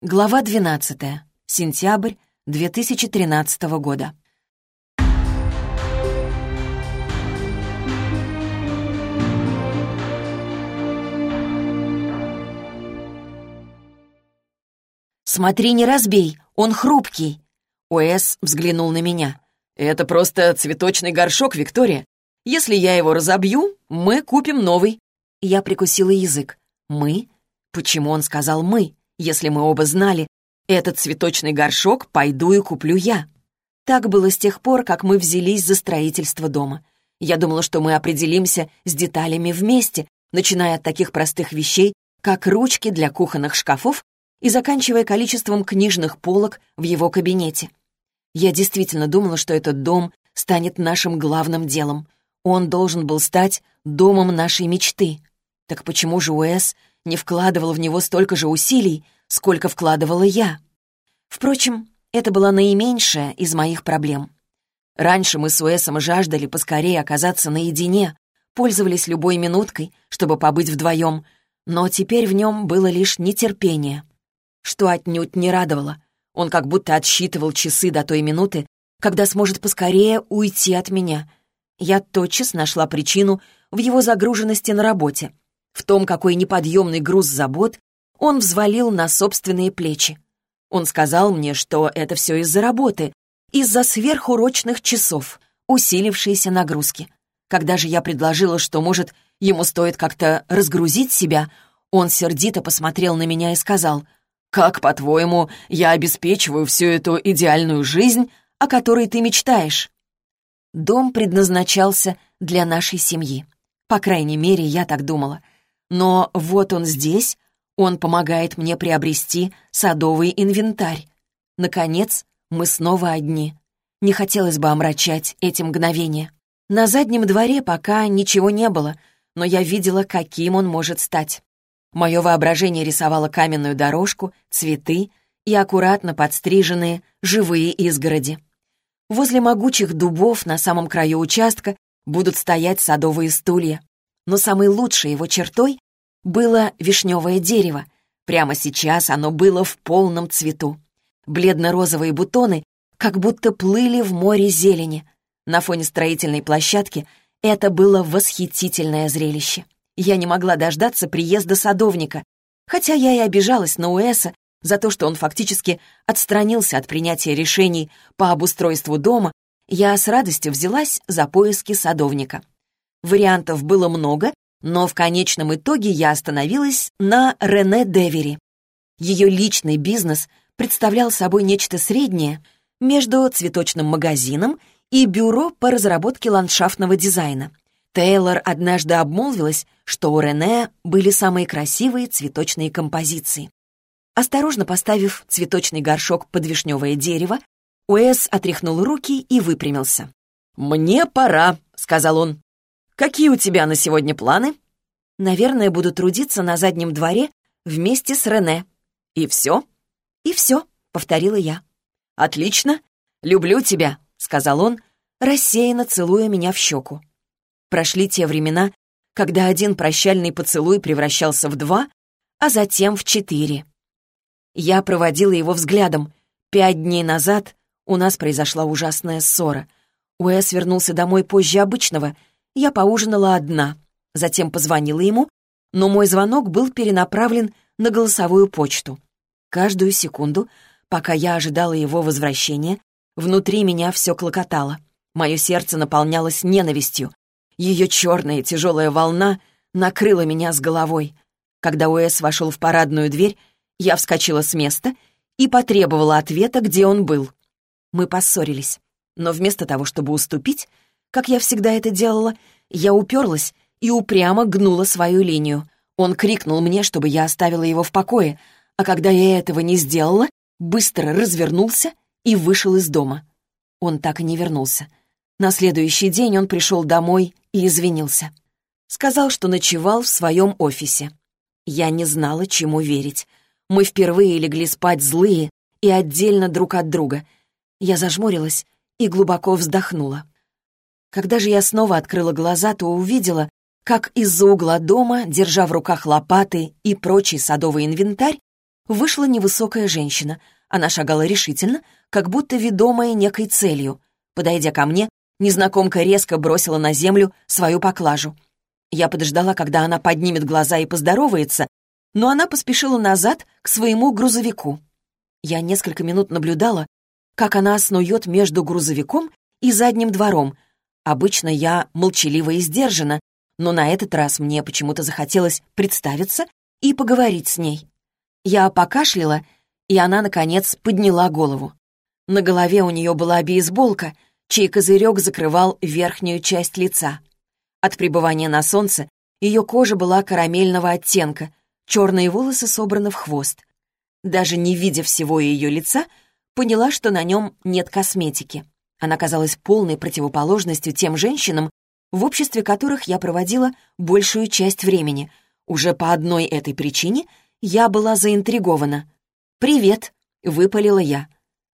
Глава 12. Сентябрь 2013 года. «Смотри, не разбей, он хрупкий!» Уэс взглянул на меня. «Это просто цветочный горшок, Виктория. Если я его разобью, мы купим новый». Я прикусила язык. «Мы? Почему он сказал «мы»?» Если мы оба знали, этот цветочный горшок пойду и куплю я. Так было с тех пор, как мы взялись за строительство дома. Я думала, что мы определимся с деталями вместе, начиная от таких простых вещей, как ручки для кухонных шкафов и заканчивая количеством книжных полок в его кабинете. Я действительно думала, что этот дом станет нашим главным делом. Он должен был стать домом нашей мечты. Так почему же Уэс не вкладывал в него столько же усилий, сколько вкладывала я. Впрочем, это была наименьшая из моих проблем. Раньше мы с Уэсом жаждали поскорее оказаться наедине, пользовались любой минуткой, чтобы побыть вдвоем, но теперь в нем было лишь нетерпение, что отнюдь не радовало. Он как будто отсчитывал часы до той минуты, когда сможет поскорее уйти от меня. Я тотчас нашла причину в его загруженности на работе — в том, какой неподъемный груз забот он взвалил на собственные плечи. Он сказал мне, что это все из-за работы, из-за сверхурочных часов, усилившейся нагрузки. Когда же я предложила, что, может, ему стоит как-то разгрузить себя, он сердито посмотрел на меня и сказал, «Как, по-твоему, я обеспечиваю всю эту идеальную жизнь, о которой ты мечтаешь?» Дом предназначался для нашей семьи. По крайней мере, я так думала — но вот он здесь, он помогает мне приобрести садовый инвентарь. Наконец, мы снова одни. Не хотелось бы омрачать эти мгновения. На заднем дворе пока ничего не было, но я видела, каким он может стать. Мое воображение рисовало каменную дорожку, цветы и аккуратно подстриженные живые изгороди. Возле могучих дубов на самом краю участка будут стоять садовые стулья но самой лучшей его чертой было вишневое дерево. Прямо сейчас оно было в полном цвету. Бледно-розовые бутоны как будто плыли в море зелени. На фоне строительной площадки это было восхитительное зрелище. Я не могла дождаться приезда садовника, хотя я и обижалась на Уэса за то, что он фактически отстранился от принятия решений по обустройству дома, я с радостью взялась за поиски садовника. Вариантов было много, но в конечном итоге я остановилась на Рене Девери. Ее личный бизнес представлял собой нечто среднее между цветочным магазином и бюро по разработке ландшафтного дизайна. Тейлор однажды обмолвилась, что у Рене были самые красивые цветочные композиции. Осторожно поставив цветочный горшок под вишневое дерево, Уэс отряхнул руки и выпрямился. «Мне пора», — сказал он. Какие у тебя на сегодня планы?» «Наверное, буду трудиться на заднем дворе вместе с Рене». «И все?» «И все», — повторила я. «Отлично. Люблю тебя», — сказал он, рассеянно целуя меня в щеку. Прошли те времена, когда один прощальный поцелуй превращался в два, а затем в четыре. Я проводила его взглядом. Пять дней назад у нас произошла ужасная ссора. Уэс вернулся домой позже обычного — я поужинала одна, затем позвонила ему, но мой звонок был перенаправлен на голосовую почту. Каждую секунду, пока я ожидала его возвращения, внутри меня все клокотало. Мое сердце наполнялось ненавистью. Ее черная тяжелая волна накрыла меня с головой. Когда Уэс вошел в парадную дверь, я вскочила с места и потребовала ответа, где он был. Мы поссорились, но вместо того, чтобы уступить, как я всегда это делала, я уперлась и упрямо гнула свою линию. Он крикнул мне, чтобы я оставила его в покое, а когда я этого не сделала, быстро развернулся и вышел из дома. Он так и не вернулся. На следующий день он пришел домой и извинился. Сказал, что ночевал в своем офисе. Я не знала, чему верить. Мы впервые легли спать злые и отдельно друг от друга. Я зажмурилась и глубоко вздохнула. Когда же я снова открыла глаза, то увидела, как из-за угла дома, держа в руках лопаты и прочий садовый инвентарь, вышла невысокая женщина. Она шагала решительно, как будто ведомая некой целью. Подойдя ко мне, незнакомка резко бросила на землю свою поклажу. Я подождала, когда она поднимет глаза и поздоровается, но она поспешила назад к своему грузовику. Я несколько минут наблюдала, как она снует между грузовиком и задним двором. Обычно я молчалива и сдержана, но на этот раз мне почему-то захотелось представиться и поговорить с ней. Я покашляла, и она, наконец, подняла голову. На голове у нее была бейсболка, чей козырек закрывал верхнюю часть лица. От пребывания на солнце ее кожа была карамельного оттенка, черные волосы собраны в хвост. Даже не видя всего ее лица, поняла, что на нем нет косметики. Она казалась полной противоположностью тем женщинам, в обществе которых я проводила большую часть времени. Уже по одной этой причине я была заинтригована. «Привет», — выпалила я.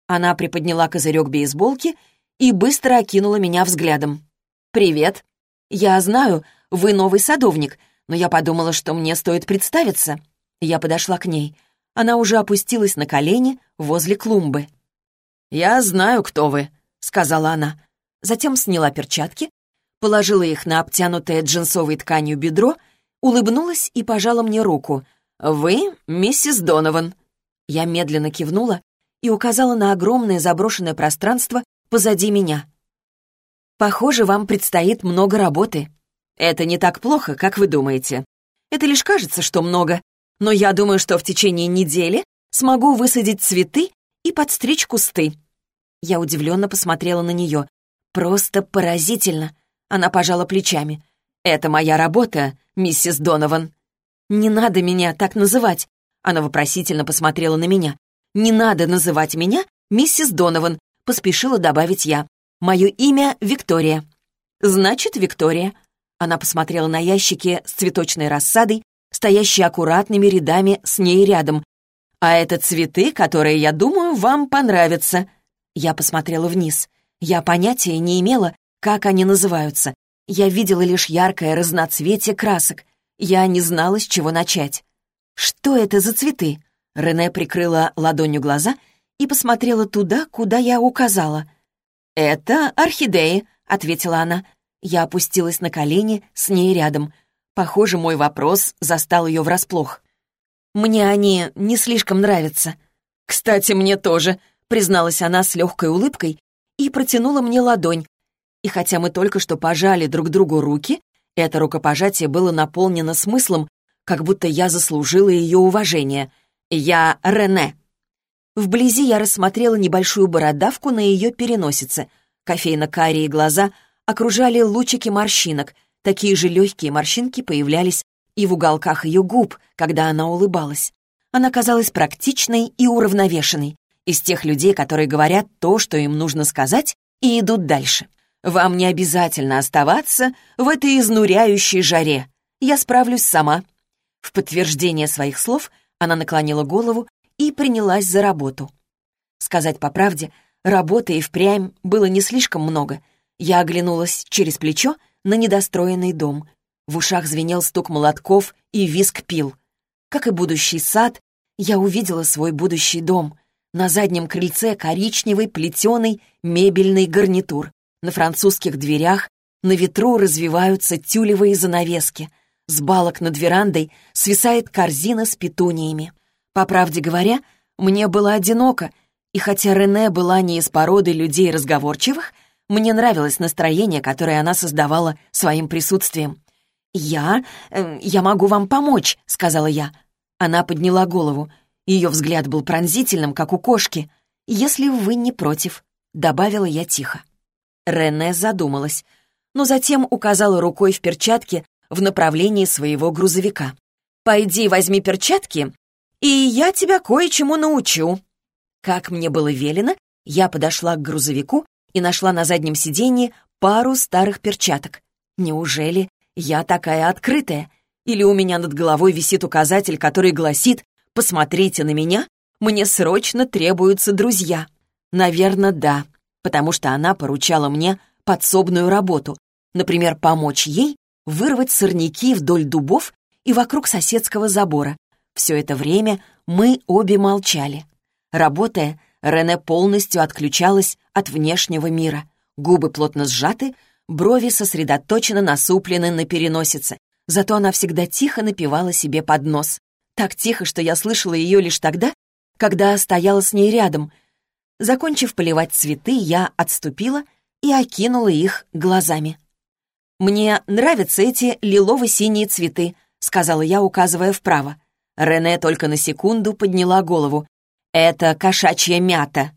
Она приподняла козырек бейсболки и быстро окинула меня взглядом. «Привет. Я знаю, вы новый садовник, но я подумала, что мне стоит представиться». Я подошла к ней. Она уже опустилась на колени возле клумбы. «Я знаю, кто вы», — сказала она. Затем сняла перчатки, положила их на обтянутое джинсовой тканью бедро, улыбнулась и пожала мне руку. «Вы миссис Донован». Я медленно кивнула и указала на огромное заброшенное пространство позади меня. «Похоже, вам предстоит много работы. Это не так плохо, как вы думаете. Это лишь кажется, что много, но я думаю, что в течение недели смогу высадить цветы и подстричь кусты». Я удивленно посмотрела на нее. «Просто поразительно!» Она пожала плечами. «Это моя работа, миссис Донован». «Не надо меня так называть!» Она вопросительно посмотрела на меня. «Не надо называть меня миссис Донован», поспешила добавить я. «Мое имя Виктория». «Значит, Виктория». Она посмотрела на ящики с цветочной рассадой, стоящие аккуратными рядами с ней рядом. «А это цветы, которые, я думаю, вам понравятся». Я посмотрела вниз. Я понятия не имела, как они называются. Я видела лишь яркое разноцветие красок. Я не знала, с чего начать. «Что это за цветы?» Рене прикрыла ладонью глаза и посмотрела туда, куда я указала. «Это орхидеи», — ответила она. Я опустилась на колени с ней рядом. Похоже, мой вопрос застал ее врасплох. «Мне они не слишком нравятся». «Кстати, мне тоже», — призналась она с легкой улыбкой и протянула мне ладонь. И хотя мы только что пожали друг другу руки, это рукопожатие было наполнено смыслом, как будто я заслужила ее уважение. Я Рене. Вблизи я рассмотрела небольшую бородавку на ее переносице. Кофейно-карие глаза окружали лучики морщинок — Такие же легкие морщинки появлялись и в уголках ее губ, когда она улыбалась. Она казалась практичной и уравновешенной, из тех людей, которые говорят то, что им нужно сказать, и идут дальше. Вам не обязательно оставаться в этой изнуряющей жаре. Я справлюсь сама. В подтверждение своих слов она наклонила голову и принялась за работу. Сказать по правде, работы и впрямь было не слишком много. Я оглянулась через плечо на недостроенный дом. В ушах звенел стук молотков и виск пил. Как и будущий сад, я увидела свой будущий дом. На заднем крыльце коричневый плетеный мебельный гарнитур. На французских дверях на ветру развиваются тюлевые занавески. С балок над верандой свисает корзина с петуниями. По правде говоря, мне было одиноко, и хотя Рене была не из породы людей разговорчивых, мне нравилось настроение, которое она создавала своим присутствием. «Я... Э, я могу вам помочь», — сказала я. Она подняла голову. Ее взгляд был пронзительным, как у кошки. «Если вы не против», — добавила я тихо. Рене задумалась, но затем указала рукой в перчатке в направлении своего грузовика. «Пойди возьми перчатки, и я тебя кое-чему научу». Как мне было велено, я подошла к грузовику и нашла на заднем сиденье пару старых перчаток. Неужели я такая открытая? Или у меня над головой висит указатель, который гласит «Посмотрите на меня, мне срочно требуются друзья». Наверное, да, потому что она поручала мне подсобную работу, например, помочь ей вырвать сорняки вдоль дубов и вокруг соседского забора. Все это время Мы обе молчали. Работая, Рене полностью отключалась от внешнего мира. Губы плотно сжаты, брови сосредоточенно насуплены на переносице. Зато она всегда тихо напевала себе под нос. Так тихо, что я слышала ее лишь тогда, когда стояла с ней рядом. Закончив поливать цветы, я отступила и окинула их глазами. «Мне нравятся эти лилово-синие цветы», — сказала я, указывая вправо. Рене только на секунду подняла голову. «Это кошачья мята».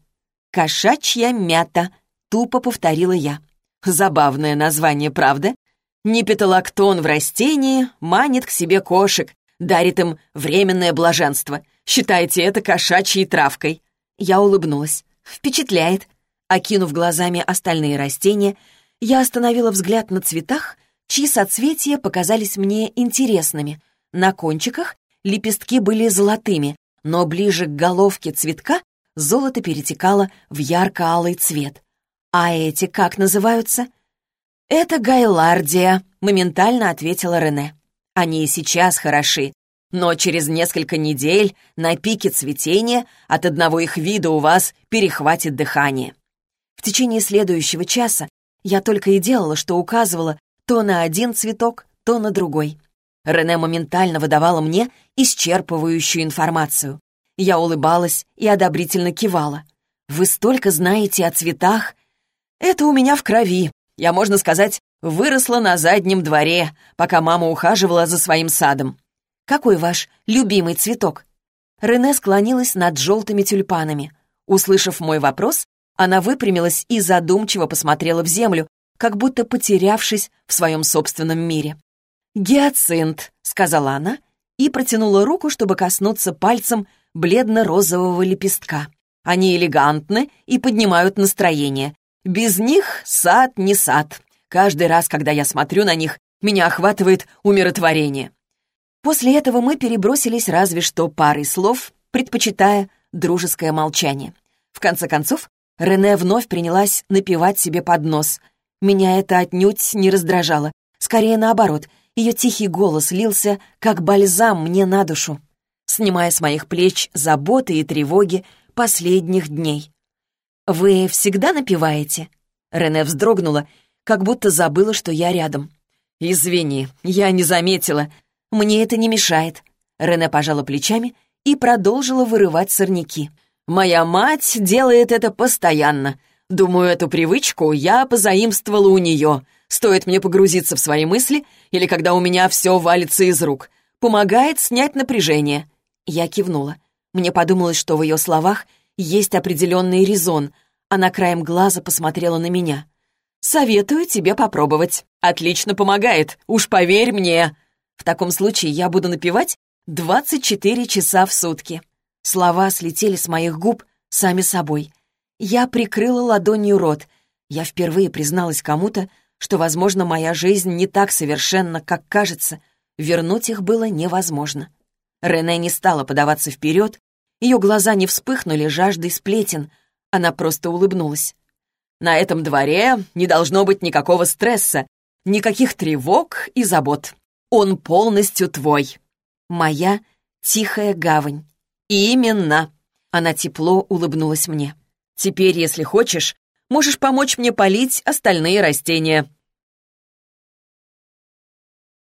«Кошачья мята», — тупо повторила я. Забавное название, правда? Непиталактон в растении манит к себе кошек, дарит им временное блаженство. Считайте это кошачьей травкой. Я улыбнулась. Впечатляет. Окинув глазами остальные растения, я остановила взгляд на цветах, чьи соцветия показались мне интересными. На кончиках лепестки были золотыми, но ближе к головке цветка золото перетекало в ярко-алый цвет. А эти как называются? «Это Гайлардия», — моментально ответила Рене. «Они и сейчас хороши, но через несколько недель на пике цветения от одного их вида у вас перехватит дыхание». В течение следующего часа я только и делала, что указывала то на один цветок, то на другой. Рене моментально выдавала мне исчерпывающую информацию. Я улыбалась и одобрительно кивала. «Вы столько знаете о цветах!» «Это у меня в крови. Я, можно сказать, выросла на заднем дворе, пока мама ухаживала за своим садом. Какой ваш любимый цветок?» Рене склонилась над желтыми тюльпанами. Услышав мой вопрос, она выпрямилась и задумчиво посмотрела в землю, как будто потерявшись в своем собственном мире. «Гиацинт», — сказала она и протянула руку, чтобы коснуться пальцем бледно-розового лепестка. «Они элегантны и поднимают настроение. Без них сад не сад. Каждый раз, когда я смотрю на них, меня охватывает умиротворение. После этого мы перебросились разве что парой слов, предпочитая дружеское молчание. В конце концов, Рене вновь принялась напевать себе под нос. Меня это отнюдь не раздражало. Скорее наоборот, ее тихий голос лился, как бальзам мне на душу, снимая с моих плеч заботы и тревоги последних дней. «Вы всегда напиваете?» Рене вздрогнула, как будто забыла, что я рядом. «Извини, я не заметила. Мне это не мешает». Рене пожала плечами и продолжила вырывать сорняки. «Моя мать делает это постоянно. Думаю, эту привычку я позаимствовала у нее. Стоит мне погрузиться в свои мысли или когда у меня все валится из рук. Помогает снять напряжение». Я кивнула. Мне подумалось, что в ее словах есть определенный резон. Она краем глаза посмотрела на меня. «Советую тебе попробовать. Отлично помогает, уж поверь мне. В таком случае я буду напевать 24 часа в сутки». Слова слетели с моих губ сами собой. Я прикрыла ладонью рот. Я впервые призналась кому-то, что, возможно, моя жизнь не так совершенна, как кажется. Вернуть их было невозможно. Рене не стала подаваться вперед, ее глаза не вспыхнули жаждой сплетен, она просто улыбнулась. «На этом дворе не должно быть никакого стресса, никаких тревог и забот. Он полностью твой. Моя тихая гавань. Именно!» Она тепло улыбнулась мне. «Теперь, если хочешь, можешь помочь мне полить остальные растения.